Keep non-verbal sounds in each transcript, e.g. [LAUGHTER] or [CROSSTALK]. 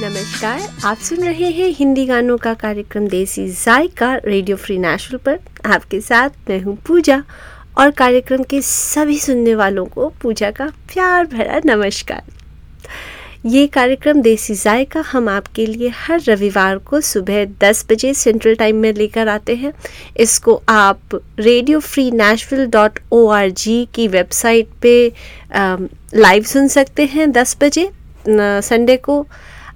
नमस्कार, आप सुन रहे हैं हिंदी गानों का कार्यक्रम देसी जायका रेडियो फ्री नेशनल पर। आपके साथ मैं हूँ पूजा और कार्यक्रम के सभी सुनने वालों को पूजा का प्यार भरा नमस्कार। ये कार्यक्रम देसी जायका हम आपके लिए हर रविवार को सुबह 10 बजे सेंट्रल टाइम में लेकर आते हैं। इसको आप radio free national dot O R G की वेबसाइट पे लाइव सुन सकते हैं 10 बजे संडे को।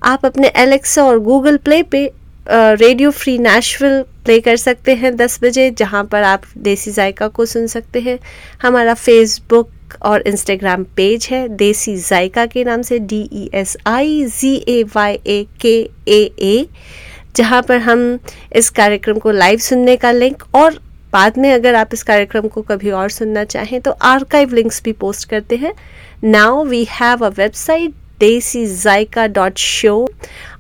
आप अपने एलेक्सा और गूगल प्ले पे रेडियो फ्री नेशनल प्ले कर सकते हैं 10 बजे, जहाँ पर आप देसी जायका को सुन सकते हैं। हमारा फेसबुक और इंस्टाग्राम पेज है, देसी जायका के नाम से D E S I G A Y A K A A जहाँ पर हम इस कार्यक्रम को लाइव सुनने का लिंक और बाद में अगर आप इस कार्यक्रम को कभी और सुनना चाहें तो आर्काइव लिंक्स भी पोस्ट करते हैं। Now we have a website Desi Zaika dot show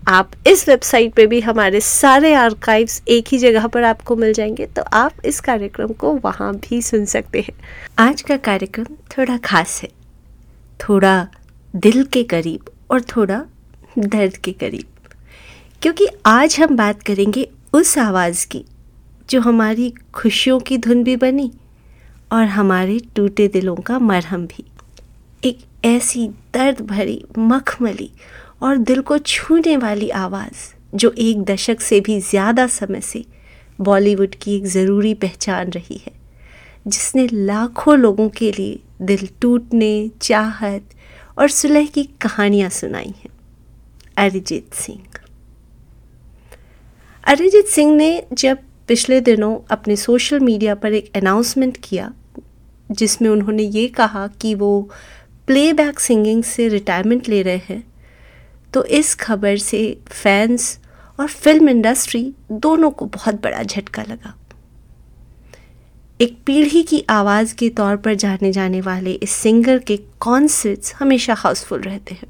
आप इस वेबसाइट पे भी हमारे सारे आर्काइव्स एक ही जगह पर आपको मिल जाएँगे तो आप इस कार्यक्रम को वहाँ भी सुन सकते हैं। आज का कार्यक्रम थोड़ा खास है। थोड़ा दिल के करीब और थोड़ा दर्द के करीब। क्योंकि आज हम बात करेंगे उस आवाज़ की, जो हमारी खुशियों की धुन भी बनी और हमारे टूटे दिलों का मरहम भी। एक ऐसी दर्द भरी मखमली और दिल को छूने वाली आवाज़, जो एक दशक से भी ज़्यादा समय से बॉलीवुड की एक ज़रूरी पहचान रही है, जिसने लाखों लोगों के लिए दिल टूटने, चाहत और सुलह की कहानियाँ सुनाई हैं। अरिजीत सिंह। अरिजीत सिंह ने जब पिछले दिनों अपने सोशल मीडिया पर एक अनाउंसमेंट किया, जिसमें उन्होंने ये कहा कि वो प्लेबैक सिंगिंग से रिटायरमेंट ले रहे हैं तो इस खबर से फैंस और फ़िल्म इंडस्ट्री दोनों को बहुत बड़ा झटका लगा। एक पीढ़ी की आवाज़ के तौर पर जाने जाने वाले इस सिंगर के कॉन्सर्ट्स हमेशा हाउसफुल रहते हैं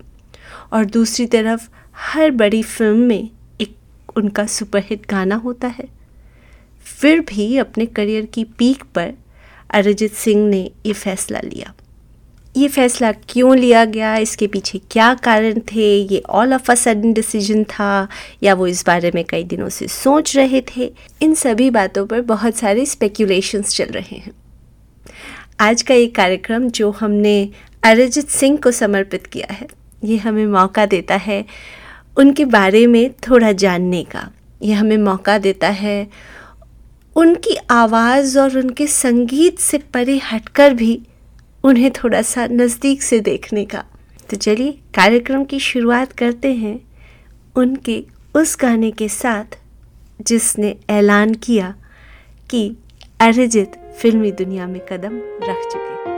और दूसरी तरफ़ हर बड़ी फ़िल्म में एक उनका सुपरहिट गाना होता है। फिर भी अपने करियर की पीक पर अरिजीत सिंह ने ये फैसला लिया। ये फैसला क्यों लिया गया? इसके पीछे क्या कारण थे? ये all of a sudden decision था या वो इस बारे में कई दिनों से सोच रहे थे? इन सभी बातों पर बहुत सारे स्पेक्यूलेशंस चल रहे हैं। आज का ये कार्यक्रम जो हमने अरिजीत सिंह को समर्पित किया है, ये हमें मौका देता है उनके बारे में थोड़ा जानने का। ये हमें मौका देता है उनकी आवाज़ और उनके संगीत से परे हटकर भी उन्हें थोड़ा सा नज़दीक से देखने का। तो चलिए, कार्यक्रम की शुरुआत करते हैं उनके उस गाने के साथ जिसने ऐलान किया कि अरिजित फिल्मी दुनिया में कदम रख चुके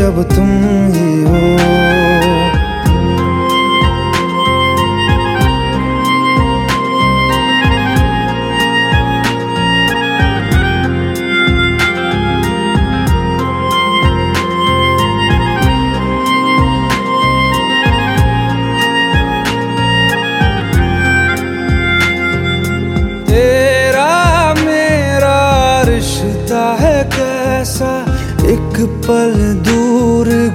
अब तुम ही हो। है पल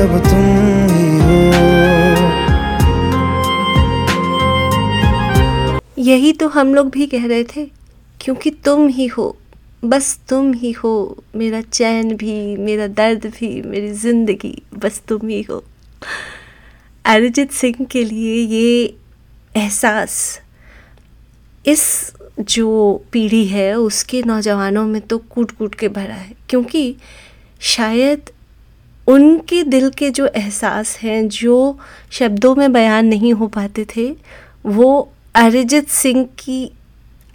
अब तुम ही हो। यही तो हम लोग भी कह रहे थे, क्योंकि तुम ही हो। बस तुम ही हो, मेरा चैन भी, मेरा दर्द भी, मेरी ज़िंदगी, बस तुम ही हो। अरिजीत सिंह के लिए ये एहसास, इस जो पीढ़ी है, उसके नौजवानों में तो कूट कूट के भरा है, क्योंकि शायद उनके दिल के जो एहसास हैं, जो शब्दों में बयान नहीं हो पाते थे, वो अरिजीत सिंह की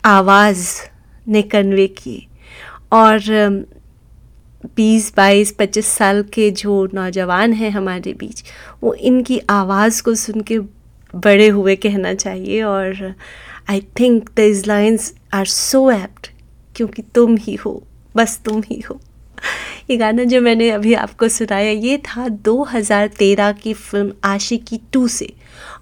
आवाज़ ने कन्वे किए और बीस, बाईस, पच्चीस साल के जो नौजवान हैं हमारे बीच, वो इनकी आवाज़ को सुन के बड़े हुए कहना चाहिए। और I think this lines are so apt क्योंकि तुम ही हो, बस तुम ही हो। [LAUGHS] ये गाना जो मैंने अभी आपको सुनाया, ये था 2013 की फ़िल्म आशिकी टू से।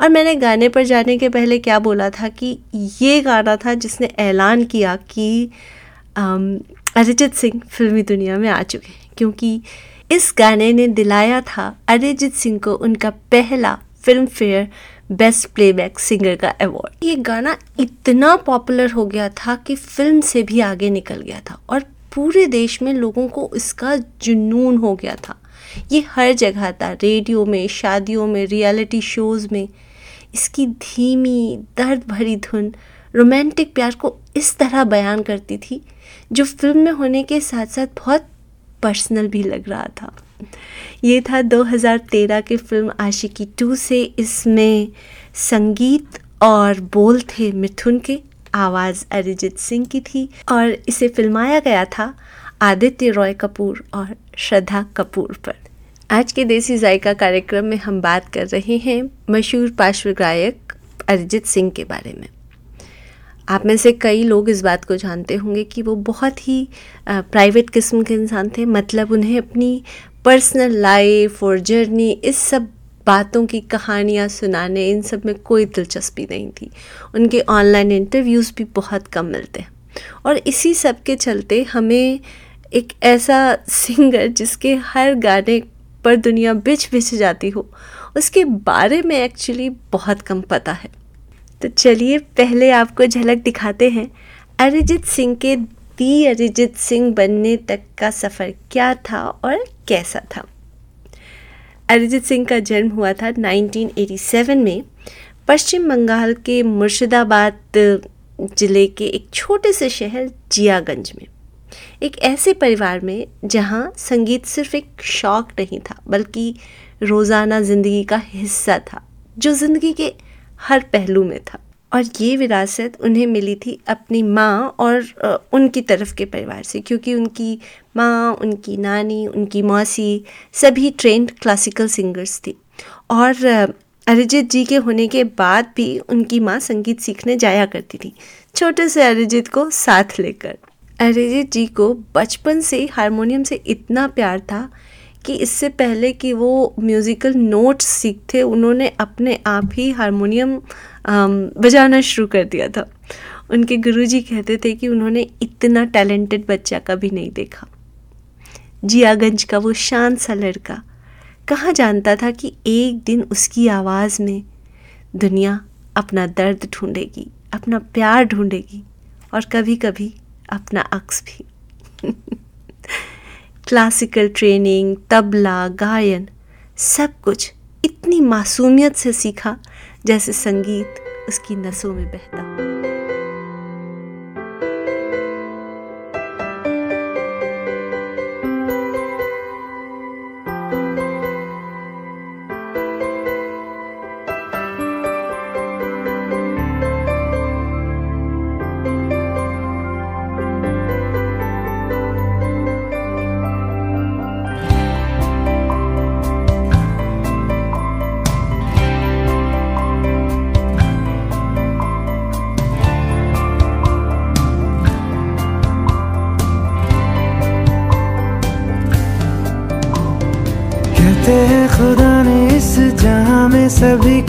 और मैंने गाने पर जाने के पहले क्या बोला था कि ये गाना था जिसने ऐलान किया कि अरिजीत सिंह फिल्मी दुनिया में आ चुके हैं, क्योंकि इस गाने ने दिलाया था अरिजीत सिंह को उनका पहला Filmfare best playback singer का अवार्ड। ये गाना इतना पॉपुलर हो गया था कि फ़िल्म से भी आगे निकल गया था और पूरे देश में लोगों को इसका जुनून हो गया था। ये हर जगह था, रेडियो में, शादियों में, रियलिटी शोज़ में। इसकी धीमी दर्द भरी धुन, रोमांटिक प्यार को इस तरह बयान करती थी, जो फ़िल्म में होने के साथ साथ बहुत पर्सनल भी लग रहा था। ये था 2013 की फ़िल्म आशिकी टू से, इसमें संगीत और बोल थे मिथुन के। आवाज़ अरिजीत सिंह की थी और इसे फिल्माया गया था आदित्य रॉय कपूर और श्रद्धा कपूर पर। आज के देसी जायका कार्यक्रम में हम बात कर रहे हैं मशहूर पार्श्व गायक अरिजीत सिंह के बारे में। आप में से कई लोग इस बात को जानते होंगे कि वो बहुत ही प्राइवेट किस्म के इंसान थे मतलब उन्हें अपनी पर्सनल लाइफ और जर्नी इस सब बातों की कहानियाँ सुनाने, इन सब में कोई दिलचस्पी नहीं थी। उनके ऑनलाइन इंटरव्यूज़ भी बहुत कम मिलते हैं। और इसी सब के चलते हमें एक ऐसा सिंगर जिसके हर गाने पर दुनिया बिछ बिछ जाती हो, उसके बारे में एक्चुअली बहुत कम पता है। तो चलिए, पहले आपको झलक दिखाते हैं। अरिजीत सिंह के दी अरिजीत सिंह बनने तक का सफ़र क्या था और कैसा था? अरिजीत सिंह का जन्म हुआ था 1987 में। पश्चिम बंगाल के मुर्शिदाबाद ज़िले के एक छोटे से शहर जियागंज में। एक ऐसे परिवार में जहाँ संगीत सिर्फ़ एक शौक नहीं था, बल्कि रोज़ाना ज़िंदगी का हिस्सा था, जो ज़िंदगी के हर पहलू में था। और ये विरासत उन्हें मिली थी अपनी माँ और उनकी तरफ़ के परिवार से, क्योंकि उनकी माँ, उनकी नानी, उनकी मौसी सभी ट्रेंड क्लासिकल सिंगर्स थी। और अरिजीत जी के होने के बाद भी उनकी माँ संगीत सीखने जाया करती थी, छोटे से अरिजीत को साथ लेकर। अरिजीत जी को बचपन से हारमोनियम से इतना प्यार था कि इससे पहले कि वो म्यूज़िकल नोट्स सीखते, उन्होंने अपने आप ही हारमोनियम बजाना शुरू कर दिया था। उनके गुरुजी कहते थे कि उन्होंने इतना टैलेंटेड बच्चा कभी नहीं देखा। जियागंज का वो शांत सा लड़का कहाँ जानता था कि एक दिन उसकी आवाज़ में दुनिया अपना दर्द ढूंढेगी, अपना प्यार ढूंढेगी और कभी कभी अपना अक्स भी। [LAUGHS] क्लासिकल ट्रेनिंग तबला, गायन, सब कुछ इतनी मासूमियत से सीखा जैसे संगीत उसकी नसों में बहता।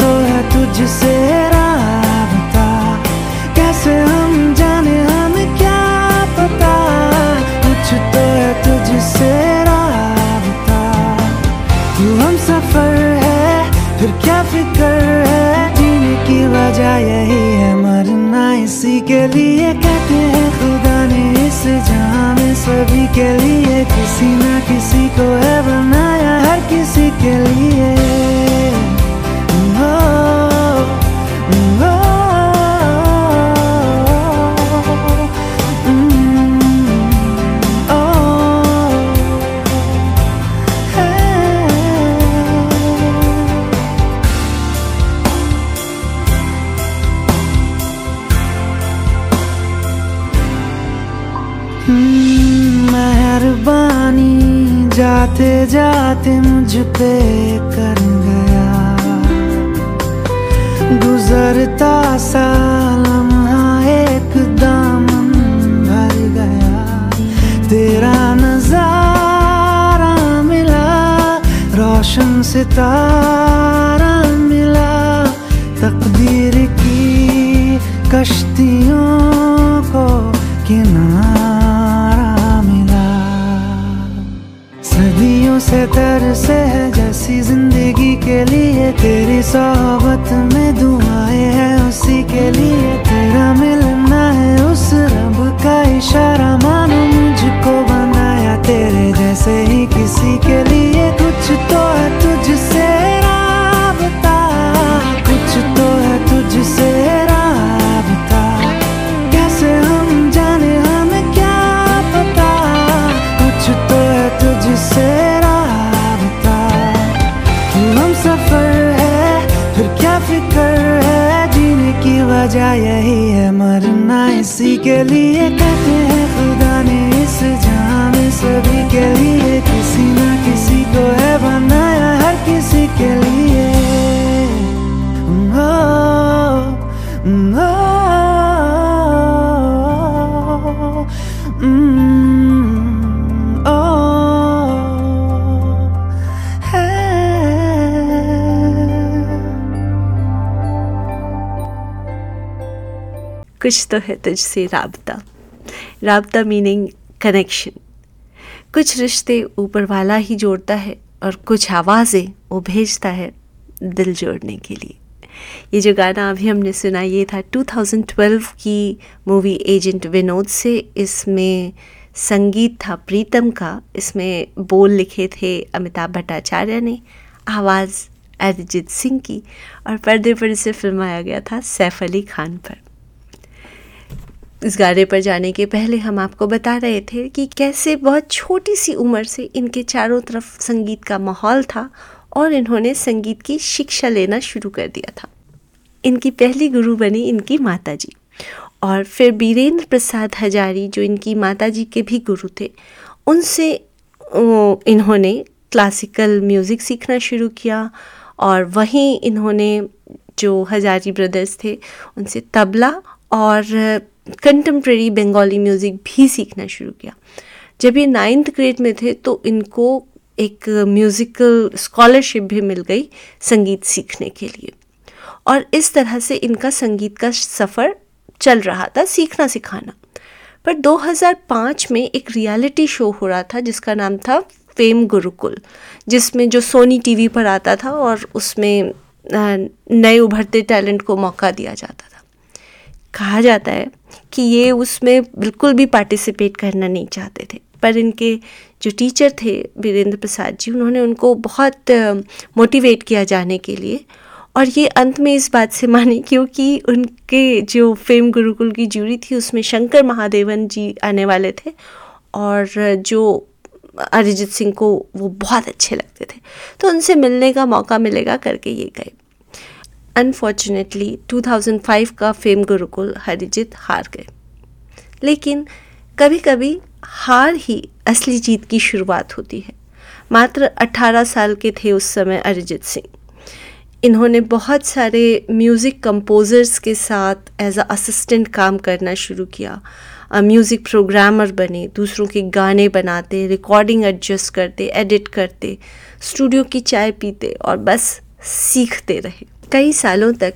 तो है तुझसे राबता। कैसे तो है क्या फ़िक्र की वजह यही है, मरना इसी के लिए कहते हैं, खुदा ने इस जहाँ में सभी के लिए किसी ना किसी को है बनाया, हर किसी के लिए। जाते मुझ पे कर गया। गुजरता सा लम्हा एक दामन भर गया। तेरा नज़ारा मिला, रोशन सितारा मिला। तकदीर की कश्तियों को किनारा से तरसे है जैसी ज़िंदगी के लिए तेरी सोहबत में दुआएँ है उसी के लिए तेरा मिलना है उस रब का इशारा। मानो मुझको बनाया तेरे जैसे ही किसी के लिए कुछ तो है। वजह यही है, मरना इसी के लिए कहते हैं, खुदा ने इस जान सभी के लिए किसी ना किसी को है बनाया, हर किसी के लिए। कुछ तो है तुझसे राबता। राबता मीनिंग कनेक्शन कुछ रिश्ते ऊपर वाला ही जोड़ता है और कुछ आवाज़ें वो भेजता है दिल जोड़ने के लिए। ये जो गाना अभी हमने सुना, ये था 2012 की मूवी एजेंट विनोद से। इसमें संगीत था प्रीतम का। इसमें बोल लिखे थे अमिताभ भट्टाचार्य ने, आवाज़ अरिजीत सिंह की और पर्दे पर इसे फिल्माया गया था सैफ अली खान पर। इस गाने पर जाने के पहले हम आपको बता रहे थे कि कैसे बहुत छोटी सी उम्र से इनके चारों तरफ़ संगीत का माहौल था और इन्होंने संगीत की शिक्षा लेना शुरू कर दिया था। इनकी पहली गुरु बनी इनकी माता जी और फिर बीरेंद्र प्रसाद हजारी, जो इनकी माता जी के भी गुरु थे, उनसे इन्होंने क्लासिकल म्यूज़िक सीखना शुरू किया और वहीं इन्होंने जो हजारी ब्रदर्स थे, उनसे तबला और कंटेम्प्रेरी बंगाली म्यूज़िक भी सीखना शुरू किया। जब ये नाइन्थ ग्रेड में थे तो इनको एक म्यूज़िकल स्कॉलरशिप भी मिल गई संगीत सीखने के लिए। और इस तरह से इनका संगीत का सफ़र चल रहा था, सीखना सिखाना। पर 2005 में एक रियलिटी शो हो रहा था, जिसका नाम था फेम गुरुकुल, जिसमें जो सोनी टीवी पर आता था और उसमें नए उभरते टैलेंट को मौका दिया जाता था। कहा जाता है कि ये उसमें बिल्कुल भी पार्टिसिपेट करना नहीं चाहते थे। पर इनके जो टीचर थे, वीरेंद्र प्रसाद जी, उन्होंने उनको बहुत मोटिवेट किया जाने के लिए। और ये अंत में इस बात से माने क्योंकि उनके जो फेम गुरुकुल की जूरी थी, उसमें शंकर महादेवन जी आने वाले थे। और जो अरिजीत सिंह को वो बहुत अच्छे लगते थे। तो उनसे मिलने का मौका मिलेगा करके ये गए। अनफॉर्चुनेटली 2005 का फेम गुरुकुल हरिजीत हार गए। लेकिन कभी कभी हार ही असली जीत की शुरुआत होती है। मात्र 18 साल के थे उस समय अरिजीत सिंह इन्होंने बहुत सारे म्यूज़िक कंपोज़र्स के साथ एज असिस्टेंट काम करना शुरू किया। म्यूज़िक प्रोग्रामर बने, दूसरों के गाने बनाते रिकॉर्डिंग एडजस्ट करते एडिट करते स्टूडियो की चाय पीते और बस सीखते रहे। कई सालों तक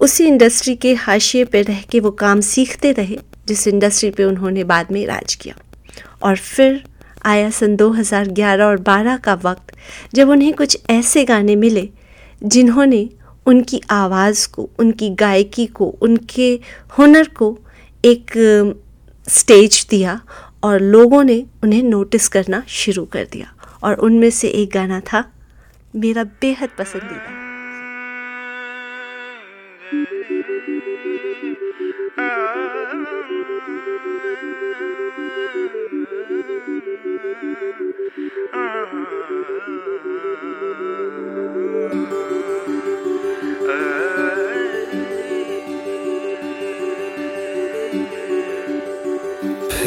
उसी इंडस्ट्री के हाशिए पर रह के वो काम सीखते रहे, जिस इंडस्ट्री पे उन्होंने बाद में राज किया। और फिर आया सन 2011 और 12 का वक्त, जब उन्हें कुछ ऐसे गाने मिले, जिन्होंने उनकी आवाज़ को, उनकी गायकी को, उनके हुनर को एक, स्टेज दिया और लोगों ने उन्हें नोटिस करना शुरू कर दिया। और उनमें से एक गाना था, मेरा बेहद पसंदीदा।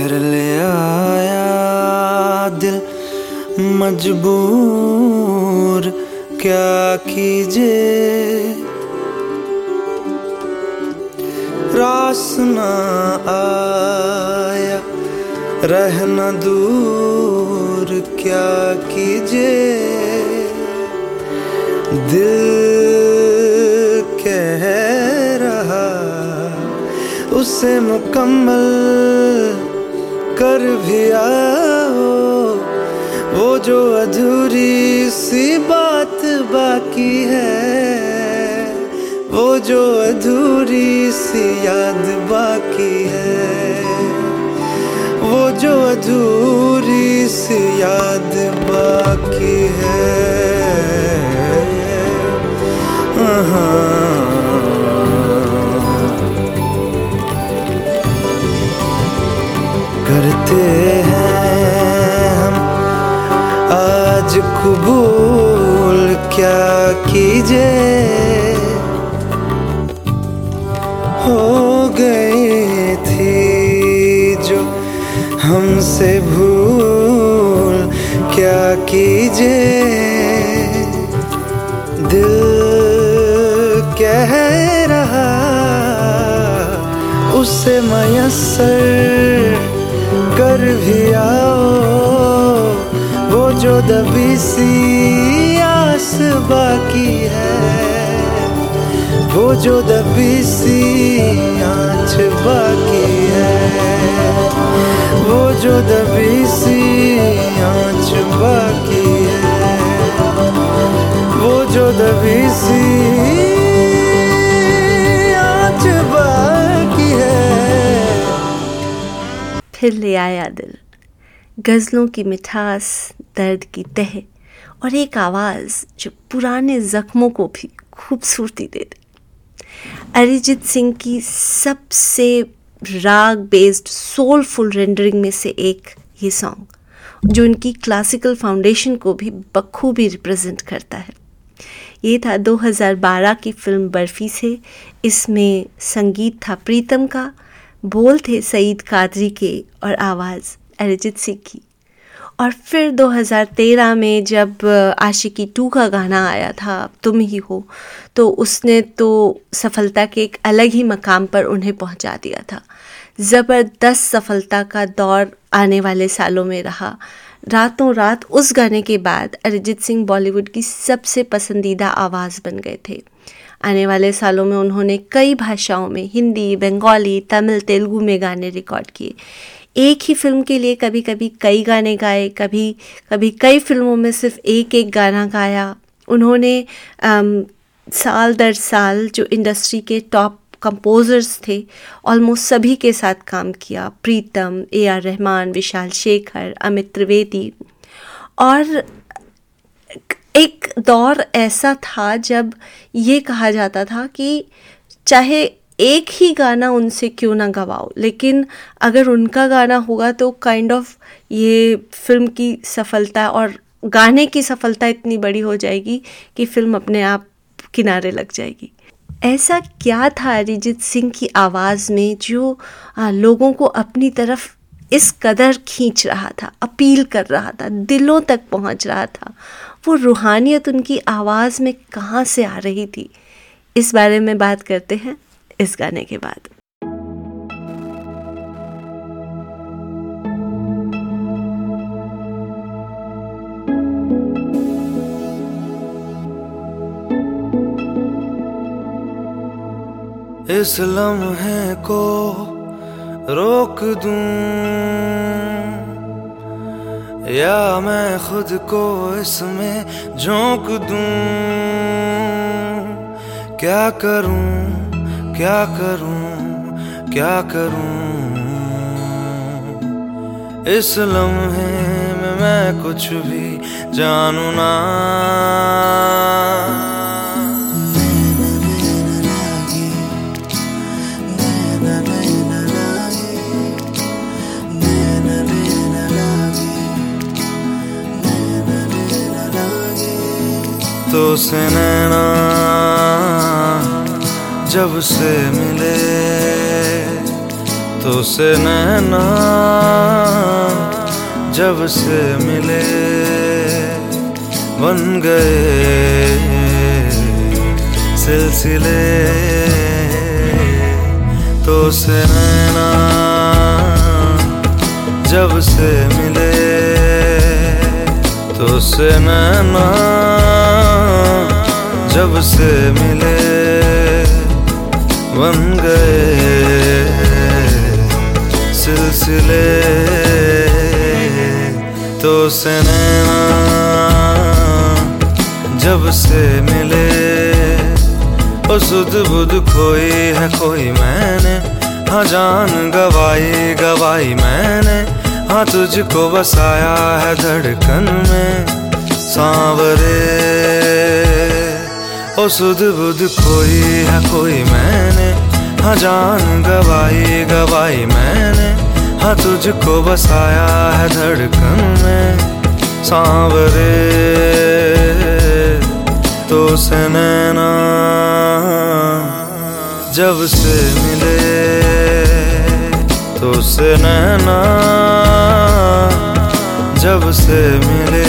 फिर ले आया दिल मजबूर, क्या कीजिए? रास न आया, रहना दूर, क्या कीजिए? दिल कह रहा, उसे मुकम्मल कर भी आओ। वो जो अधूरी सी बात बाकी है, वो जो अधूरी सी याद बाकी है, वो जो अधूरी सी याद बाकी है। हाँ। करते हैं हम। आज कबूल क्या कीजिए? हो गई थी जो हमसे भूल। क्या कीजिए? दिल कह रहा, उसे मयसर कर भी आओ, वो जो दबी सी आस बाकी है, वो जो दबी सी आँच बाकी है, वो जो दबी सी आँच बाकी है, वो जो दबी सी फिर ले आया दिल। गज़लों की मिठास दर्द की तह और एक आवाज़ जो पुराने ज़ख्मों को भी खूबसूरती दे दे। अरिजीत सिंह की सबसे राग बेस्ड सोलफुल रेंडरिंग में से एक ये सॉन्ग जो उनकी क्लासिकल फाउंडेशन को भी बखूबी रिप्रेजेंट करता है। ये था 2012 की फ़िल्म बर्फ़ी से, इसमें संगीत था प्रीतम का बोल थे सईद कादरी के और आवाज़ अरिजीत सिंह की। और फिर 2013 में जब आशिकी टू का गाना आया था तुम ही हो तो उसने तो सफलता के एक अलग ही मकाम पर उन्हें पहुँचा दिया था। ज़बरदस्त सफलता का दौर आने वाले सालों में रहा। रातों रात उस गाने के बाद अरिजीत सिंह बॉलीवुड की सबसे पसंदीदा आवाज़ बन गए थे। आने वाले सालों में उन्होंने कई भाषाओं में हिंदी बंगाली तमिल तेलुगु में गाने रिकॉर्ड किए। एक ही फ़िल्म के लिए कभी कभी कई गाने गाए कभी कभी कई फ़िल्मों में सिर्फ़ एक एक गाना गाया। उन्होंने आम, साल दर साल जो इंडस्ट्री के टॉप कंपोज़र्स थे ऑलमोस्ट सभी के साथ काम किया। Pritam A R Rahman Vishal Shekhar Amit Trivedi. और एक दौर ऐसा था जब ये कहा जाता था कि चाहे एक ही गाना उनसे क्यों ना गवाओ, लेकिन अगर उनका गाना होगा तो काइंड kind ऑफ़ of ये फ़िल्म की सफलता और गाने की सफलता इतनी बड़ी हो जाएगी कि फ़िल्म अपने आप किनारे लग जाएगी। ऐसा क्या था अरिजीत सिंह की आवाज़ में जो लोगों को अपनी तरफ़ इस कदर खींच रहा था, अपील कर रहा था, दिलों तक पहुँच रहा था? वो रूहानियत उनकी आवाज़ में कहाँ से आ रही थी? इस बारे में बात करते हैं इस गाने के बाद। इस लम्हे को रोक दूँ। या मैं खुद को इसमें झोंक दूँ। क्या करूँ क्या करूँ क्या करूँ। इस लम्हे में मैं कुछ भी जानू ना। तो से नैना जब से मिले तो से नैना जब से मिले, बन गए सिलसिले। तो से नैना जब से मिले तो से नैना जब से मिले बन गए सिलसिले तो से नैना जब से मिले ओ सुध बुध खोई है कोई मैंने। हाँ जान गवाई गवाई मैंने। हाँ तुझको बसाया है धड़कन में सांवरे। ओ सुध बुध खोई है कोई मैंने। हाँ जान गवाई गवाई मैंने। हाँ तुझको बसाया है धड़कन में। सांवरे तो से नैना जब से मिले तो से नैना जब से मिले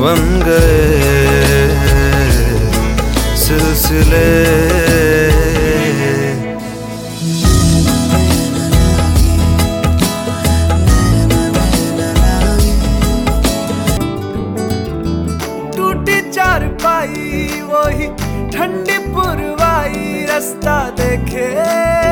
बन गए सिलसिले। पाई वही ठंडी पुरवाई रास्ता देखे।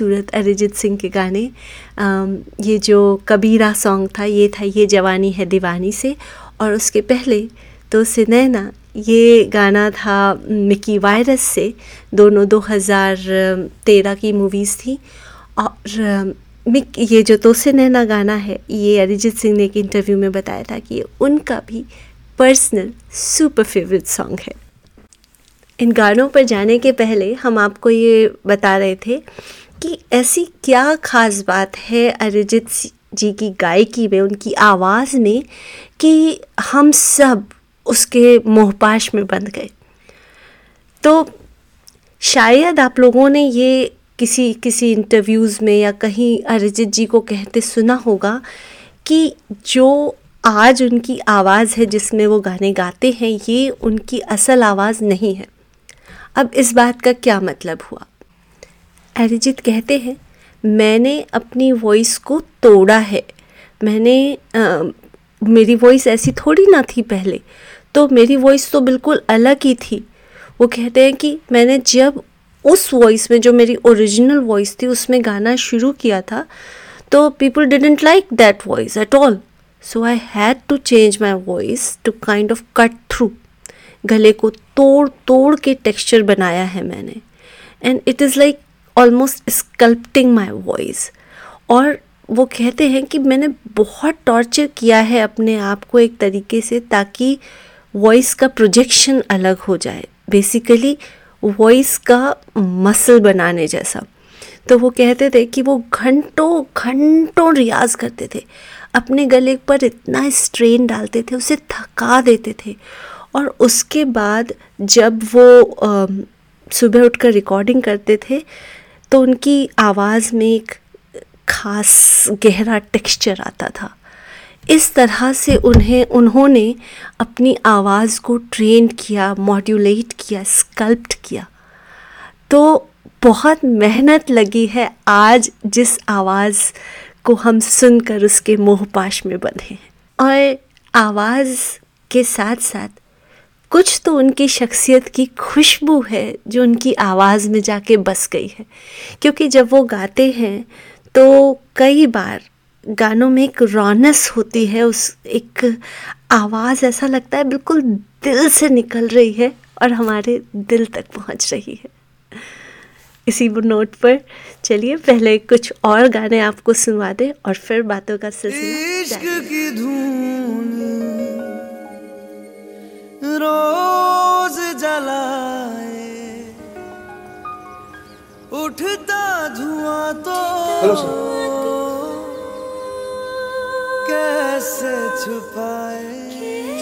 खूबसूरत अरिजीत सिंह के गाने। ये जो कबीरा सॉन्ग था, ये था ये जवानी है दीवानी से। और उसके पहले तो से नैना ये गाना था मिकी वायरस से, दोनों 2013 की मूवीज़ थी। और मिक, ये जो तो से नैना गाना है, ये अरिजीत सिंह ने एक इंटरव्यू में बताया था कि ये उनका भी पर्सनल सुपर फेवरेट सॉन्ग है। इन गानों पर जाने के पहले हम आपको ये बता रहे थे कि ऐसी क्या ख़ास बात है अरिजीत जी की गायकी में, उनकी आवाज़ में कि हम सब उसके मोहपाश में बंध गए। तो शायद आप लोगों ने ये किसी किसी इंटरव्यूज़ में या कहीं अरिजीत जी को कहते सुना होगा कि जो आज उनकी आवाज़ है जिसमें वो गाने गाते हैं, ये उनकी असल आवाज़ नहीं है। अब इस बात का क्या मतलब हुआ? अरिजीत कहते हैं मैंने अपनी वॉइस को तोड़ा है। मैंने आ, मेरी वॉइस ऐसी थोड़ी ना थी पहले तो मेरी वॉइस तो बिल्कुल अलग ही थी। वो कहते हैं कि मैंने जब उस वॉइस में जो मेरी ओरिजिनल वॉइस थी उसमें गाना शुरू किया था तो people didn't like that voice at all so I had to change my voice to kind of cut through गले को तोड़ तोड़ के टेक्सचर बनाया है मैंने। And it is like almost sculpting my voice और वो कहते हैं कि मैंने बहुत टॉर्चर किया है अपने आप को एक तरीके से ताकि वॉइस का प्रोजेक्शन अलग हो जाए। बेसिकली वॉइस का मसल बनाने जैसा। तो वो कहते थे कि वो घंटों घंटों रियाज करते थे। अपने गले पर इतना स्ट्रेन डालते थे, उसे थका देते थे। और उसके बाद जब वो सुबह उठकर रिकॉर्डिंग करते थे तो उनकी आवाज़ में एक खास गहरा टेक्सचर आता था। इस तरह से उन्हें, उन्होंने अपनी आवाज़ को ट्रेन किया मॉड्यूलेट किया स्कल्प्ट किया। तो बहुत मेहनत लगी है आज जिस आवाज़ को हम सुनकर उसके मोहपाश में बंधे हैं। और आवाज़ के साथ साथ कुछ तो उनकी शख्सियत की खुशबू है जो उनकी आवाज़ में जाके बस गई है। क्योंकि जब वो गाते हैं तो कई बार गानों में एक रौनस होती है उस एक आवाज़ ऐसा लगता है बिल्कुल दिल से निकल रही है और हमारे दिल तक पहुँच रही है। इसी नोट पर चलिए पहले कुछ और गाने आपको सुनवा दें और फिर बातों का सिलसिला रोज जलाए उठता धुआं तो कैसे छुपाए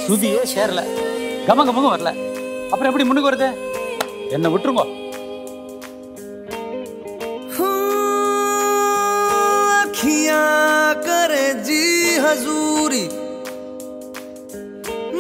சுதியே சேரல கம கமங்க வரல அப்புறம் எப்படி முன்னுக்கு வருது என்ன விட்டுருங்க अखियां करे जी हजूरी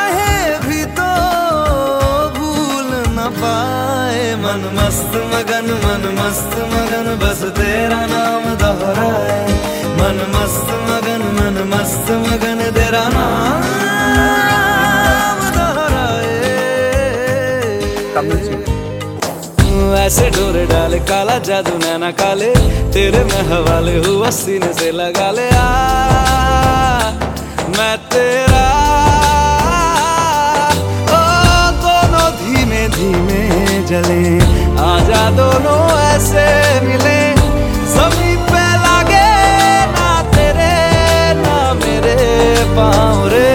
पाए मन मस्त मगन मन मस्त मगन बस तेरा नाम दोहराए मन मस्त मगन मन मस्त मगन तेरा नाम दोहराए ऐसे डोरे डाले काला जादू नैना काले तेरे में हवाले हुआ सीने से लगा ले। आ मैं तेरा धीमे जले। आजा दोनों ऐसे मिले। सभी पे लागे ना तेरे ना मेरे पाँव रे।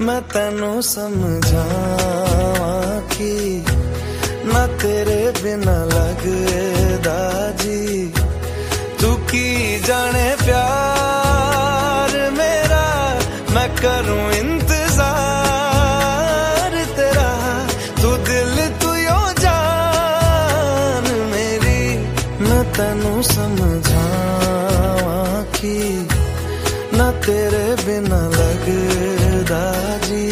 मैं तेनों समझावा कि ना तेरे बिना लगे दाजी तू की जाने प्यार मेरा, मैं करूँ इंतज़ार तेरा। तू दिल, तू यो जान मेरी न तनु समझावा की ना तेरे बिना लग दाजी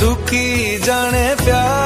तू की जाने प्यार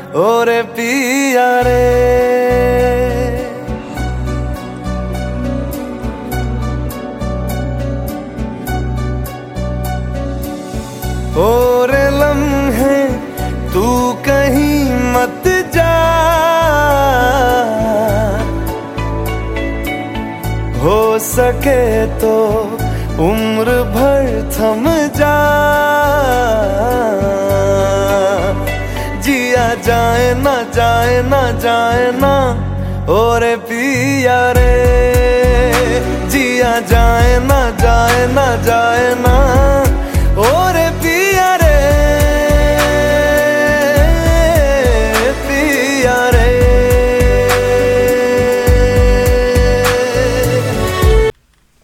और पिया रे। और लम्हे, तू कहीं मत जा। हो सके तो उम्र भर थम जाए ना जाए ना जाए ना और पिया रे। जिया जाए ना जाए ना जाए ना और पिया रे। पिया रे।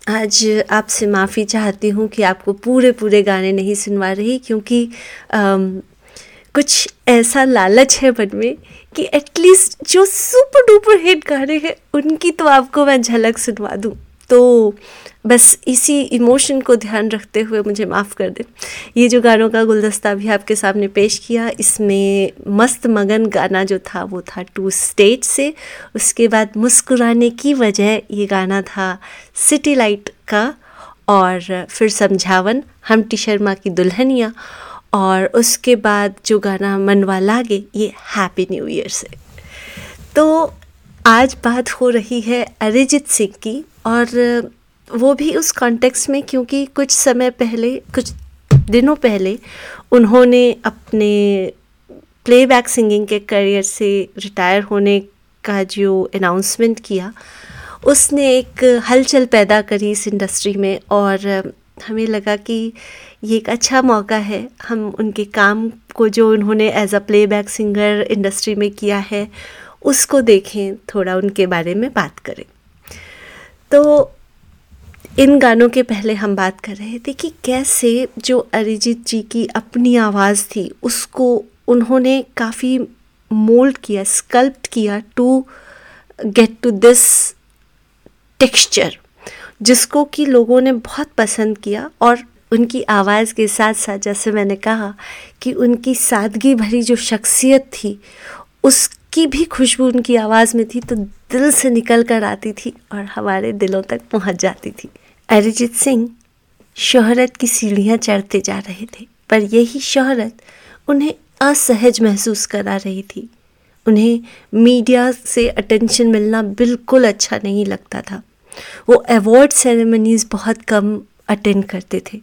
आज आपसे माफ़ी चाहती हूँ कि आपको पूरे पूरे गाने नहीं सुनवा रही क्योंकि अम, कुछ ऐसा लालच है मन में कि एटलीस्ट जो सुपर डुपर हिट गाने हैं, उनकी तो आपको मैं झलक सुनवा दूँ। तो बस इसी इमोशन को ध्यान रखते हुए मुझे माफ़ कर दें। ये जो गानों का गुलदस्ता भी आपके सामने पेश किया, इसमें मस्त मगन गाना जो था, वो था टू स्टेट से। उसके बाद मुस्कुराने की वजह ये गाना था सिटी लाइट का और फिर समझावन हमटी शर्मा की दुल्हनिया। और उसके बाद जो गाना मनवा लागे, ये हैप्पी न्यू ईयर से। तो आज बात हो रही है अरिजीत सिंह की और वो भी उस कॉन्टेक्स्ट में क्योंकि कुछ समय पहले, कुछ दिनों पहले उन्होंने अपने प्लेबैक सिंगिंग के करियर से रिटायर होने का जो अनाउंसमेंट किया, उसने एक हलचल पैदा करी इस इंडस्ट्री में और हमें लगा कि ये एक अच्छा मौका है। हम उनके काम को जो उन्होंने as a playback singer industry में किया है, उसको देखें, थोड़ा उनके बारे में बात करें। तो इन गानों के पहले हम बात कर रहे थे कि कैसे जो अरिजीत जी की अपनी आवाज़ थी, उसको उन्होंने काफ़ी मोल्ड किया स्कल्प्ट किया to get to this texture जिसको कि लोगों ने बहुत पसंद किया और उनकी आवाज़ के साथ साथ जैसे मैंने कहा कि उनकी सादगी भरी जो शख्सियत थी, उसकी भी खुशबू उनकी आवाज़ में थी तो दिल से निकल कर आती थी और हमारे दिलों तक पहुँच जाती थी। अरिजीत सिंह शोहरत की सीढ़ियाँ चढ़ते जा रहे थे, पर यही शोहरत उन्हें असहज महसूस करा रही थी। उन्हें मीडिया से अटेंशन मिलना बिल्कुल अच्छा नहीं लगता था। वो अवार्ड सेरेमनीज बहुत कम अटेंड करते थे।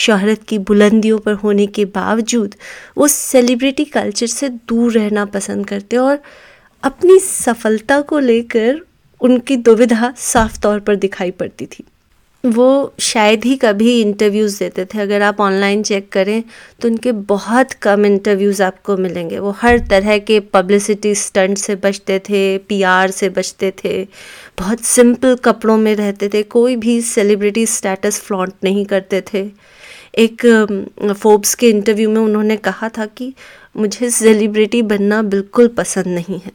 शोहरत की बुलंदियों पर होने के बावजूद वो सेलिब्रिटी कल्चर से दूर रहना पसंद करते और अपनी सफलता को लेकर उनकी दुविधा साफ़ तौर पर दिखाई पड़ती थी। वो शायद ही कभी इंटरव्यूज़ देते थे। अगर आप ऑनलाइन चेक करें तो उनके बहुत कम इंटरव्यूज़ आपको मिलेंगे। वो हर तरह के पब्लिसिटी स्टंट से बचते थे पीआर से बचते थे, बहुत सिंपल कपड़ों में रहते थे, कोई भी सेलिब्रिटी स्टेटस फ्लॉन्ट नहीं करते थे। एक फोर्ब्स के इंटरव्यू में उन्होंने कहा था कि मुझे सेलिब्रिटी बनना बिल्कुल पसंद नहीं है।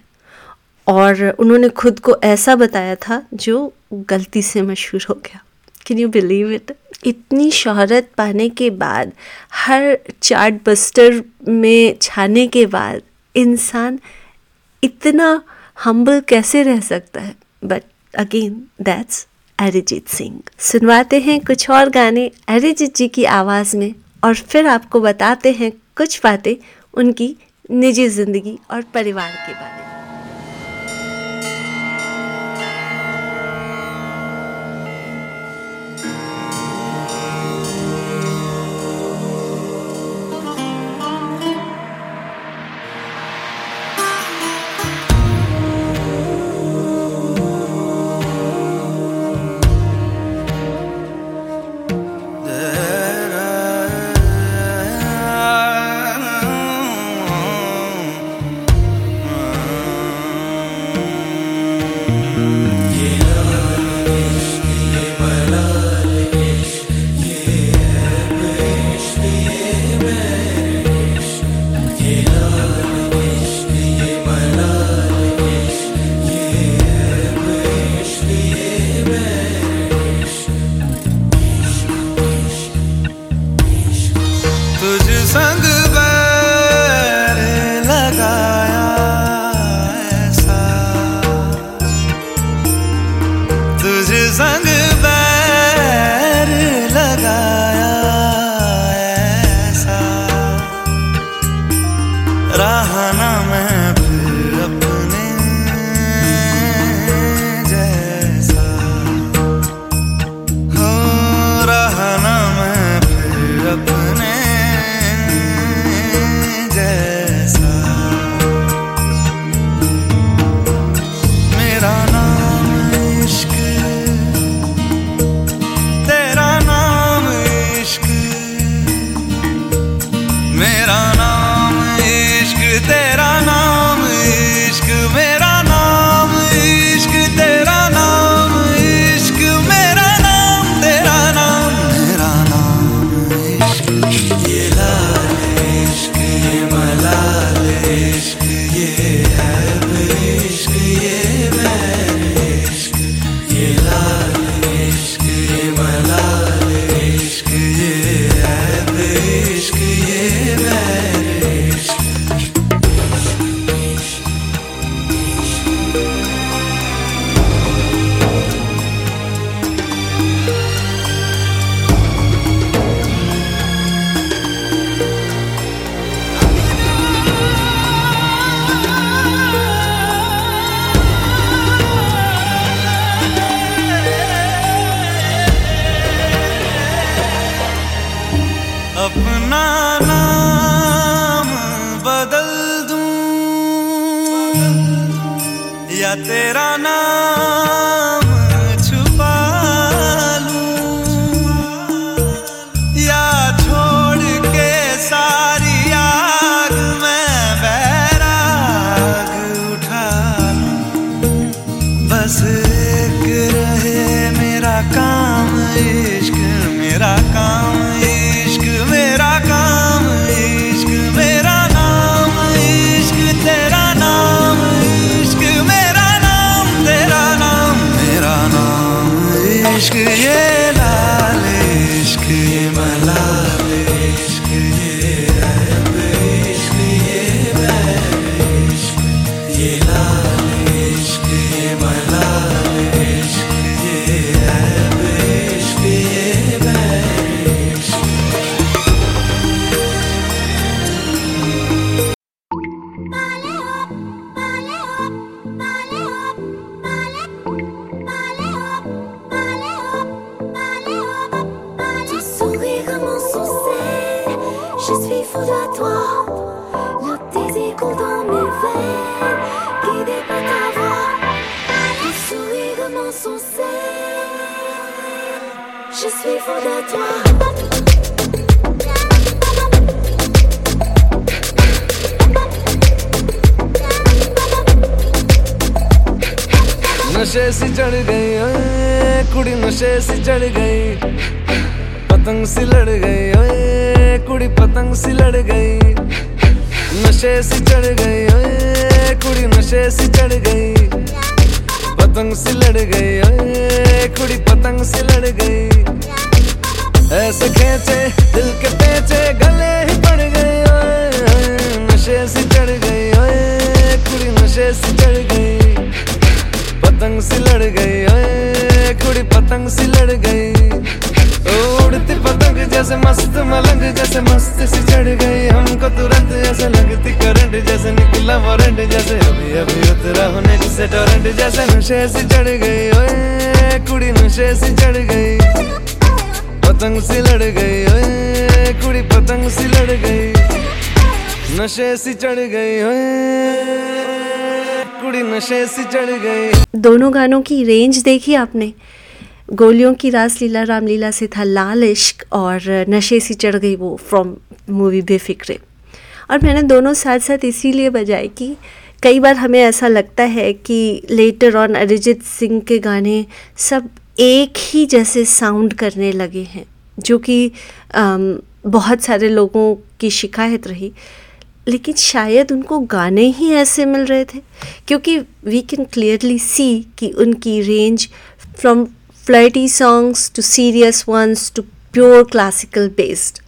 और उन्होंने खुद को ऐसा बताया था जो गलती से मशहूर हो गया। कैन यू बिलीव इट इतनी शहरत पाने के बाद, हर चार्ट बस्टर में छाने के बाद इंसान इतना हम्बल कैसे रह सकता है? But again that's Arijit Singh. सुनवाते हैं कुछ और गाने अरिजीत जी की आवाज़ में और फिर आपको बताते हैं कुछ बातें उनकी निजी ज़िंदगी और परिवार के बारे में। नशे सी चढ़ गई कुड़ी नशे सी चढ़ गई। पतंग सी लड़ गई, ओए, कुड़ी पतंग सी लड़ गई। नशे सी चढ़ गई, ओए, कुड़ी नशे सी चढ़ गई। पतंग सी लड़ गई, ओए, कुड़ी पतंग सी लड़ गई। ऐसे खेचे, दिल के पेचे, गले ही पड़ गए ओए, नशे सी चढ़ गई, ओए, कुड़ी नशे सी चढ़ गई। पतंग सी लड़ गई, ओए कुड़ी पतंग सी लड़ गई। उड़ती पतंग जैसे मस्त, मलंग जैसे मस्त सी चढ़ गई। हमको तुरंत ऐसे लगती करंट जैसे निकला वारंट जैसे अभी अभी उतरा होने से टोरंट जैसे नशे सी चढ़ गई, ओए कुड़ी नशे सी चढ़ गई। पतंग सी लड़ गई, ओए कुड़ी पतंग सी लड़ गई। नशे सी चढ़ गई, ओए। कुड़ी नशे सी चढ़ गई दोनों गानों की रेंज देखी आपने? गोलियों की रास रासलीला रामलीला से था लाल इश्क और नशे सी चढ़ गई वो फ्रॉम मूवी बेफिक्रे। और मैंने दोनों साथ साथ इसीलिए बजाए कि कई बार हमें ऐसा लगता है कि लेटर ऑन अरिजीत सिंह के गाने सब एक ही जैसे साउंड करने लगे हैं, जो कि बहुत सारे लोगों की शिकायत रही। लेकिन शायद उनको गाने ही ऐसे मिल रहे थे, क्योंकि वी कैन क्लियरली सी कि उनकी range from flirty songs to serious ones to pure classical based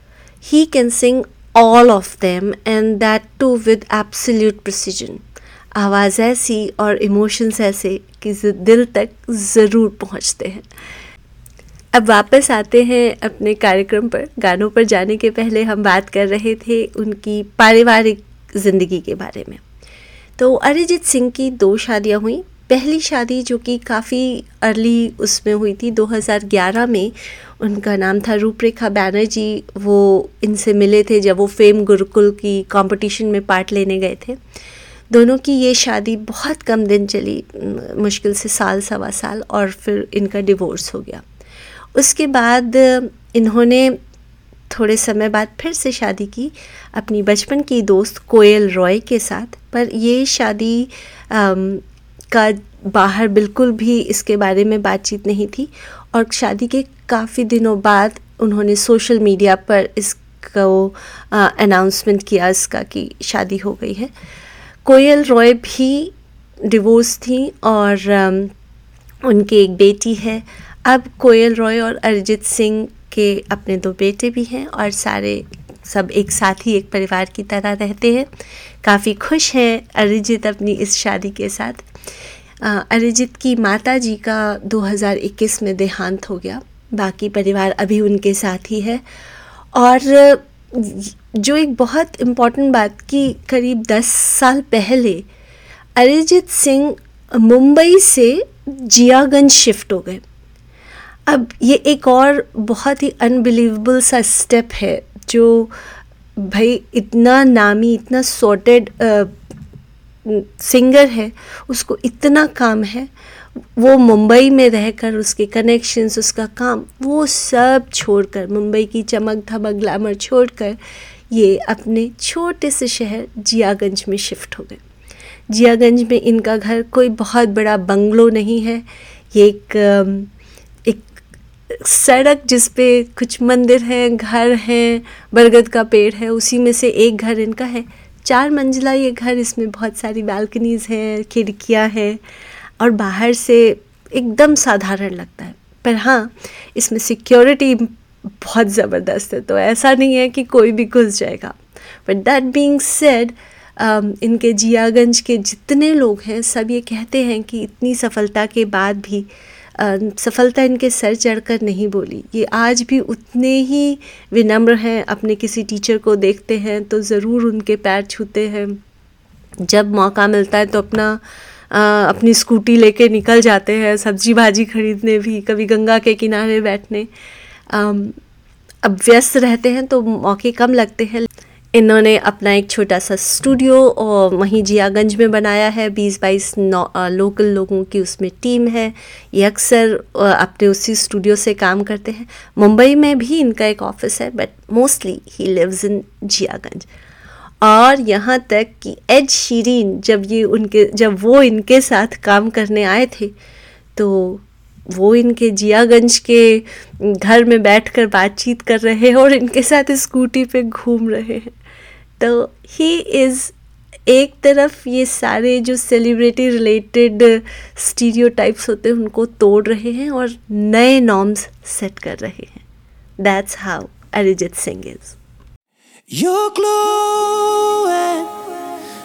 he can sing all of them and that too with absolute precision. आवाज़ ऐसी और इमोशंस ऐसे कि दिल तक ज़रूर पहुँचते हैं। अब वापस आते हैं अपने कार्यक्रम पर। गानों पर जाने के पहले हम बात कर रहे थे उनकी पारिवारिक ज़िंदगी के बारे में। तो अरिजीत सिंह की दो शादियाँ हुई। पहली शादी जो कि काफ़ी अर्ली उसमें हुई थी 2011 में। उनका नाम था रूपरेखा बैनर्जी। वो इनसे मिले थे जब वो फेम गुरुकुल की कंपटीशन में पार्ट लेने गए थे। दोनों की ये शादी बहुत कम दिन चली मुश्किल से साल, सवा साल, और फिर इनका डिवोर्स हो गया। उसके बाद इन्होंने थोड़े समय बाद फिर से शादी की अपनी बचपन की दोस्त कोयल रॉय के साथ। पर ये शादी का बाहर बिल्कुल भी इसके बारे में बातचीत नहीं थी और शादी के काफ़ी दिनों बाद उन्होंने सोशल मीडिया पर इसको अनाउंसमेंट किया इसका कि शादी हो गई है। कोयल रॉय भी डिवोर्स थी और अम, उनकी एक बेटी है। अब कोयल रॉय और अरिजीत सिंह के अपने दो बेटे भी हैं और सारे सब एक साथ ही एक परिवार की तरह रहते हैं। काफ़ी खुश हैं अरिजीत अपनी इस शादी के साथ। अरिजीत की माता जी का 2021 में देहांत हो गया। बाकी परिवार अभी उनके साथ ही है। और जो एक बहुत इंपॉर्टेंट बात कि करीब 10 साल पहले अरिजीत सिंह मुंबई से जियागंज शिफ्ट हो गए। अब ये एक और बहुत ही अनबिलीवेबल सा स्टेप है, जो भाई इतना नामी, इतना सॉर्टेड सिंगर है, उसको इतना काम है, वो मुंबई में रहकर उसके कनेक्शंस उसका काम, वो सब छोड़कर, मुंबई की चमक धमक ग्लैमर छोड़कर, ये अपने छोटे से शहर जियागंज में शिफ्ट हो गए। जियागंज में इनका घर कोई बहुत बड़ा बंगलो नहीं है, ये एक सड़क जिस पे कुछ मंदिर हैं, घर हैं, बरगद का पेड़ है, उसी में से एक घर इनका है। चार मंजिला ये घर, इसमें बहुत सारी बालकनीज़ हैं, खिड़कियाँ हैं और बाहर से एकदम साधारण लगता है। पर हाँ इसमें सिक्योरिटी बहुत ज़बरदस्त है तो ऐसा नहीं है कि कोई भी घुस जाएगा। बट दैट बींग सेड इनके जियागंज के जितने लोग हैं, सब ये कहते हैं कि इतनी सफलता के बाद भी सफलता इनके सर चढ़कर नहीं बोली। ये आज भी उतने ही विनम्र हैं अपने किसी टीचर को देखते हैं तो ज़रूर उनके पैर छूते हैं। जब मौका मिलता है तो अपना अ, अपनी स्कूटी लेके निकल जाते हैं सब्ज़ी भाजी खरीदने भी कभी गंगा के किनारे बैठने। अब व्यस्त रहते हैं तो मौके कम लगते हैं। इन्होंने अपना एक छोटा सा स्टूडियो और वहीं जियागंज में बनाया है। बीस बाईस लोकल लोगों की उसमें टीम है। ये अक्सर अपने उसी स्टूडियो से काम करते हैं। मुंबई में भी इनका एक ऑफ़िस है but mostly he lives in Jiaganj. और यहाँ तक कि एज शीरीन जब ये उनके, जब वो इनके साथ काम करने आए थे तो वो इनके जियागंज के घर में बैठकर बातचीत कर रहे हैं और इनके साथ स्कूटी पे घूम रहे हैं तो ही इज़ एक तरफ़ ये सारे जो सेलिब्रिटी रिलेटेड स्टीरियोटाइप्स होते हैं, उनको तोड़ रहे हैं और नए नॉर्म्स सेट कर रहे हैं that's how Arijit Singh is.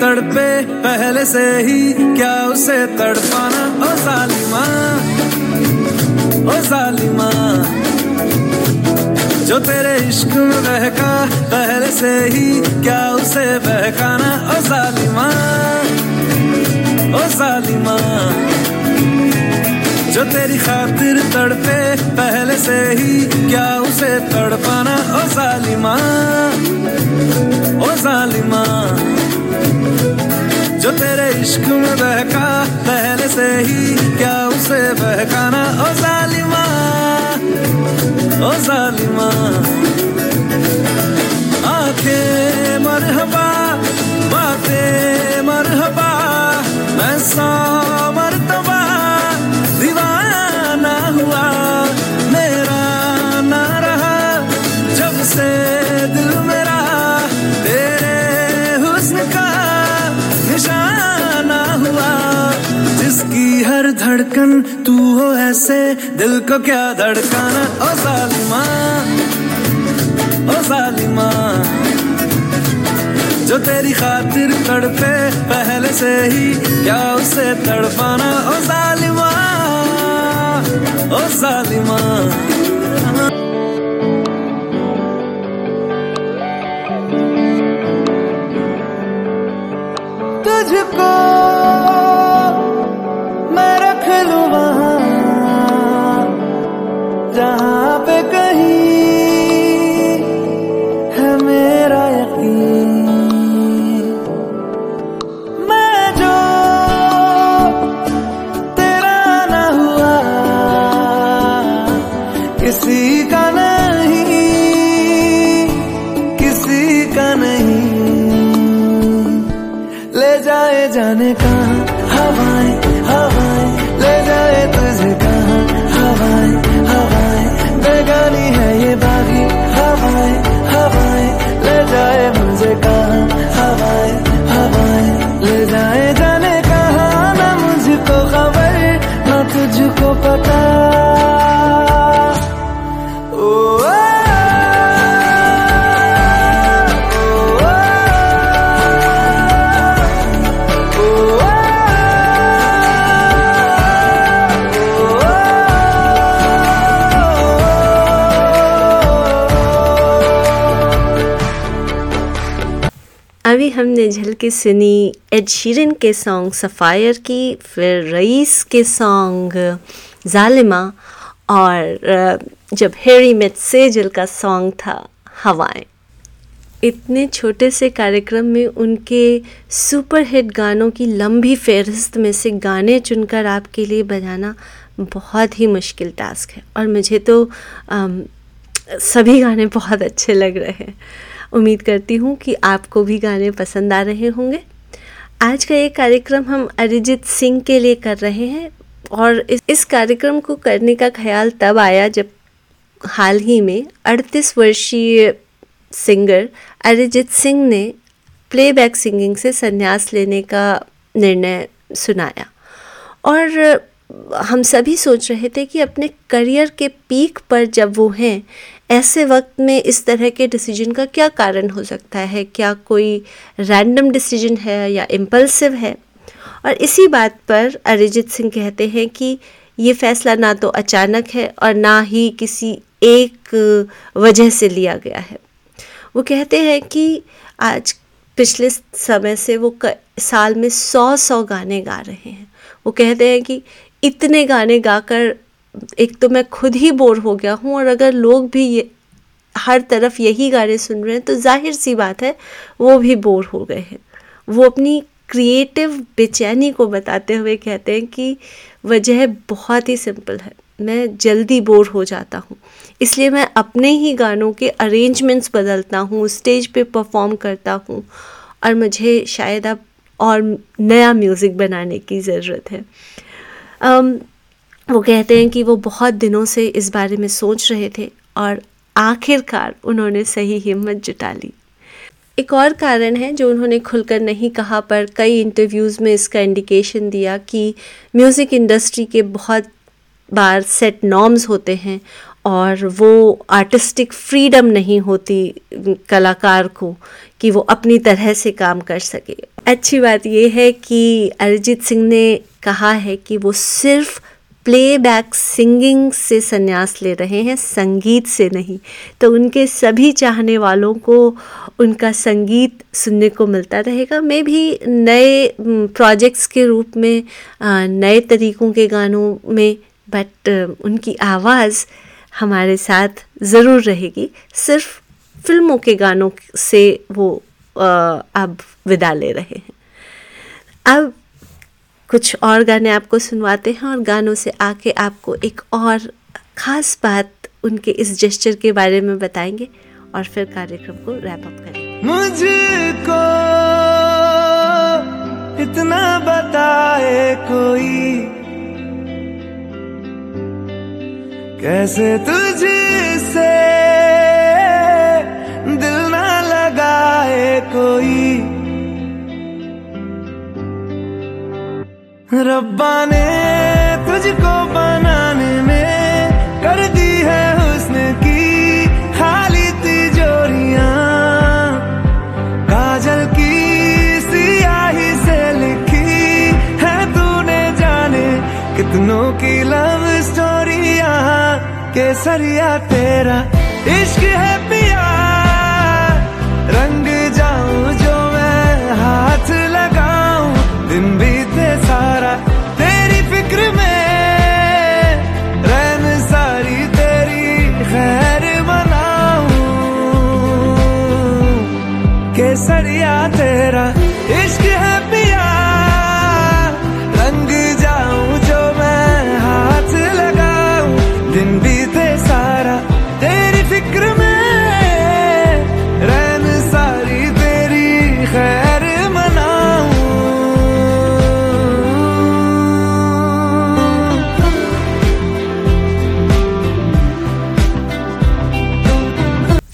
तड़पे पहले से ही, क्या उसे तड़पाना? ओ सालिमा, ओ जालिमा जो तेरे इश्क में बहका पहले से ही, क्या उसे बहकाना? ओ जालिमा ओ जालिमा जो तेरी खातिर तड़पे पहले से ही, क्या उसे तड़पाना? ओ जालिमा ओ जालिमा जो तेरे इश्क में बहका, पहले से ही क्या उसे बहकाना? ओ जालिमा ओ जालिमा। आँखें मरहबा, बातें मरहबा, मैं सा मरतबा, दीवाना धड़कन, तू हो ऐसे, दिल को क्या धड़काना? ओ जालिमा ओ जालिमा जो तेरी खातिर तड़पे, पहले से ही क्या उसे तड़पाना? ओ सालिमा, ओ जालिमा तुझको झलकी सुनी एड शीरन के सॉन्ग सफ़ायर की फिर रईस के सॉन्ग जालिमा और जब हैरी मेट सेजल का सॉन्ग था हवाएँ इतने छोटे से कार्यक्रम में उनके सुपर हिट गानों की लंबी फहरिस्त में से गाने चुनकर आपके लिए बजाना बहुत ही मुश्किल टास्क है। और मुझे तो अम, सभी गाने बहुत अच्छे लग रहे हैं। उम्मीद करती हूँ कि आपको भी गाने पसंद आ रहे होंगे। आज का ये कार्यक्रम हम अरिजीत सिंह के लिए कर रहे हैं और इस इस कार्यक्रम को करने का ख्याल तब आया जब हाल ही में 38 वर्षीय सिंगर अरिजीत सिंह ने प्लेबैक सिंगिंग से संन्यास लेने का निर्णय सुनाया। और हम सभी सोच रहे थे कि अपने करियर के पीक पर जब वो हैं ऐसे वक्त में इस तरह के डिसीज़न का क्या कारण हो सकता है? क्या कोई रैंडम डिसीज़न है या इम्पल्सिव है? और इसी बात पर अरिजीत सिंह कहते हैं कि ये फैसला ना तो अचानक है और ना ही किसी एक वजह से लिया गया है। वो कहते हैं कि आज पिछले समय से वो क, साल में सौ सौ गाने गा रहे हैं। वो कहते हैं कि इतने गाने गाकर एक तो मैं खुद ही बोर हो गया हूँ और अगर लोग भी ये हर तरफ़ यही गाने सुन रहे हैं तो ज़ाहिर सी बात है वो भी बोर हो गए हैं। वो अपनी क्रिएटिव बेचैनी को बताते हुए कहते हैं कि वजह बहुत ही सिंपल है। मैं जल्दी बोर हो जाता हूँ। इसलिए मैं अपने ही गानों के अरेंजमेंट्स बदलता हूँ स्टेज पे परफॉर्म करता हूँ और मुझे शायद अब और नया म्यूज़िक बनाने की ज़रूरत है। um, वो कहते हैं कि वो बहुत दिनों से इस बारे में सोच रहे थे और आखिरकार उन्होंने सही हिम्मत जुटा ली। एक और कारण है जो उन्होंने खुलकर नहीं कहा, पर कई इंटरव्यूज़ में इसका इंडिकेशन दिया कि म्यूज़िक इंडस्ट्री के बहुत बार सेट नॉर्म्स होते हैं और वो आर्टिस्टिक फ्रीडम नहीं होती कलाकार को कि वो अपनी तरह से काम कर सके। अच्छी बात ये है कि अरिजीत सिंह ने कहा है कि वो सिर्फ़ प्लेबैक सिंगिंग से संन्यास ले रहे हैं, संगीत से नहीं। तो उनके सभी चाहने वालों को उनका संगीत सुनने को मिलता रहेगा। मैं भी नए प्रोजेक्ट्स के रूप में नए तरीक़ों के गानों में बट उनकी आवाज़ हमारे साथ ज़रूर रहेगी। सिर्फ़ फ़िल्मों के गानों से वो अब विदा ले रहे हैं। अब कुछ और गाने आपको सुनवाते हैं और गानों से आके आपको एक और ख़ास बात उनके इस जेस्चर के बारे में बताएँगे और फिर कार्यक्रम को रैप अप करेंगे। मुझको इतना बताए कोई। कैसे तुझसे दिल ना लगाए कोई। रब्बा ने तुझको बनाने में कर दी है हुस्न की खाली तिजोरियाँ। काजल की सियाही से लिखी है तूने जाने कितनों की लव स्टोरिया केसरिया तेरा इश्क है पिया। तेरा इश्क है पिया। रंग जाऊँ जो मैं हाथ लगाऊँ। दिन बीते सारा तेरी फ़िक्र में। रैन सारी तेरी खैर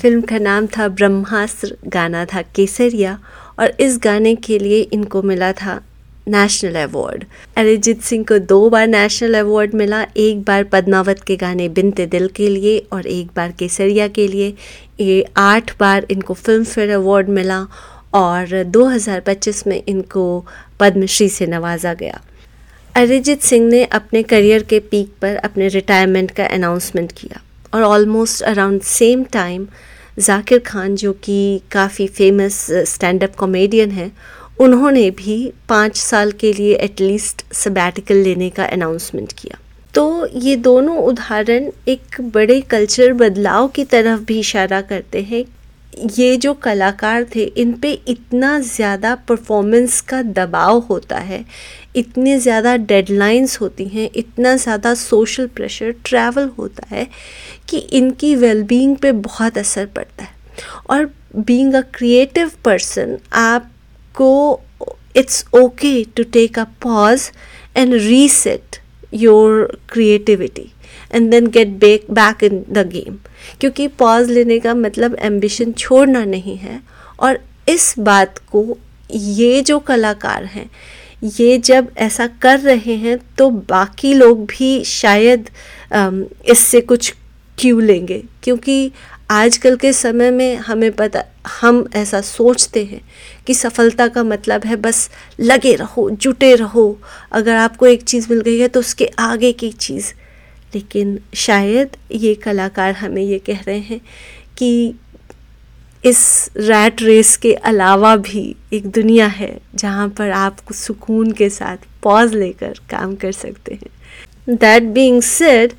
फ़िल्म का नाम था ब्रह्मास्त्र, गाना था केसरिया। और इस गाने के लिए इनको मिला था नेशनल अवार्ड अरिजीत सिंह को दो बार नेशनल अवार्ड मिला, एक बार पद्मावत के गाने बिनते दिल के लिए और एक बार केसरिया के लिए। ये आठ बार इनको फ़िल्म फेयर अवार्ड मिला और 2025 में इनको पद्मश्री से नवाजा गया। अरिजीत सिंह ने अपने करियर के पीक पर अपने रिटायरमेंट का अनाउंसमेंट किया और almost around same time Zakir Khan, जो कि काफ़ी फ़ेमस स्टैंड अप कॉमेडियन हैं, उन्होंने भी पाँच साल के लिए एटलीस्ट सबैटिकल लेने का अनाउंसमेंट किया। तो ये दोनों उदाहरण एक बड़े कल्चर बदलाव की तरफ़ भी इशारा करते हैं ये जो कलाकार थे, इन पे इतना ज़्यादा परफॉर्मेंस का दबाव होता है, इतनी ज़्यादा डेडलाइंस होती हैं, इतना ज़्यादा सोशल प्रेशर ट्रैवल होता है कि इनकी वेलबींग पे बहुत असर पड़ता है। और बीइंग अ क्रिएटिव पर्सन आपको it's okay to take a pause and reset your creativity and then get back back in the game क्योंकि पॉज लेने का मतलब एम्बिशन छोड़ना नहीं है। और इस बात को ये जो कलाकार हैं, ये जब ऐसा कर रहे हैं तो बाकी लोग भी शायद इससे कुछ क्यों लेंगे? क्योंकि आजकल के समय में हमें पता, हम ऐसा सोचते हैं कि सफलता का मतलब है बस लगे रहो, जुटे रहो। अगर आपको एक चीज़ मिल गई है तो उसके आगे की चीज़ लेकिन शायद ये कलाकार हमें ये कह रहे हैं कि इस रैट रेस के अलावा भी एक दुनिया है जहाँ पर आप सुकून के साथ पॉज लेकर काम कर सकते हैं। दैट बींग सेड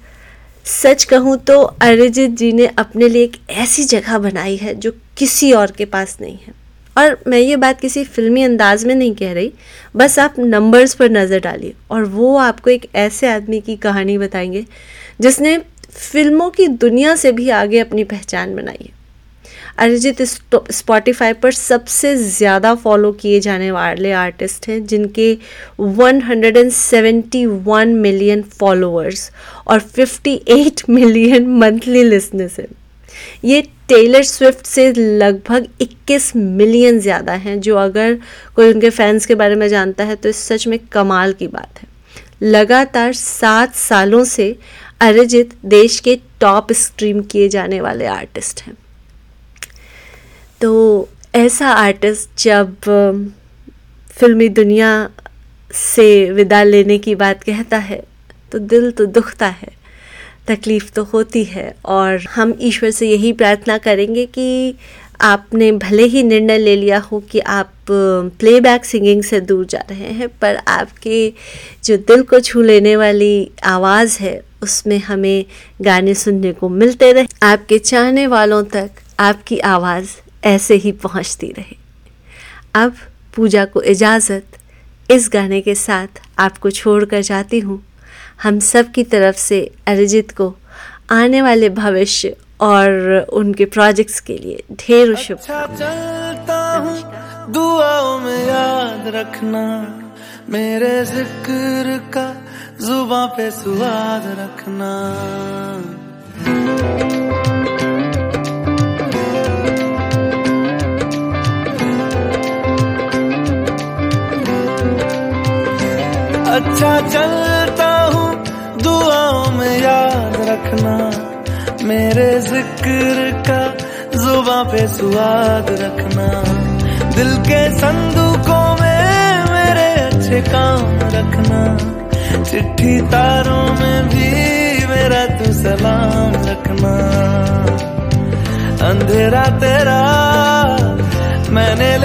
सच कहूँ तो अरिजीत जी ने अपने लिए एक ऐसी जगह बनाई है जो किसी और के पास नहीं है। और मैं ये बात किसी फिल्मी अंदाज में नहीं कह रही, बस आप नंबर्स पर नज़र डालिए और वो आपको एक ऐसे आदमी की कहानी बताएँगे, जिसने फ़िल्मों की दुनिया से भी आगे अपनी पहचान बनाई है। अरिजीत स्पॉटिफाई पर सबसे ज़्यादा फॉलो किए जाने वाले आर्टिस्ट हैं, जिनके 171 मिलियन फॉलोअर्स और 58 मिलियन मंथली लिसनर्स हैं। ये टेलर स्विफ्ट से लगभग 21 मिलियन ज़्यादा हैं, जो अगर कोई उनके फैंस के बारे में जानता है तो इस सच में कमाल की बात है। लगातार सात सालों से अरिजीत देश के टॉप स्ट्रीम किए जाने वाले आर्टिस्ट हैं। तो ऐसा आर्टिस्ट जब फिल्मी दुनिया से विदा लेने की बात कहता है तो दिल तो दुखता है। तकलीफ़ तो होती है और हम ईश्वर से यही प्रार्थना करेंगे कि आपने भले ही निर्णय ले लिया हो कि आप प्लेबैक सिंगिंग से दूर जा रहे हैं, पर आपके जो दिल को छू लेने वाली आवाज़ है, उसमें हमें गाने सुनने को मिलते रहे। आपके चाहने वालों तक आपकी आवाज़ ऐसे ही पहुँचती रहे। अब पूजा को इजाज़त। इस गाने के साथ आपको छोड़कर जाती हूँ। हम सब की तरफ़ से अरिजीत को आने वाले भविष्य और उनके प्रोजेक्ट्स के लिए ढेर अच्छा दुआओं में याद रखना मेरे ज़िक्र का जुबा पे सुवाद रखना। अच्छा में याद रखना, मेरे ज़िक्र का जुबा पे सुवाद रखना। दिल के संदूकों में मेरे अच्छे काम रखना। चिट्ठी तारों में भी मेरा तू सलाम रखना। अंधेरा तेरा, मैंने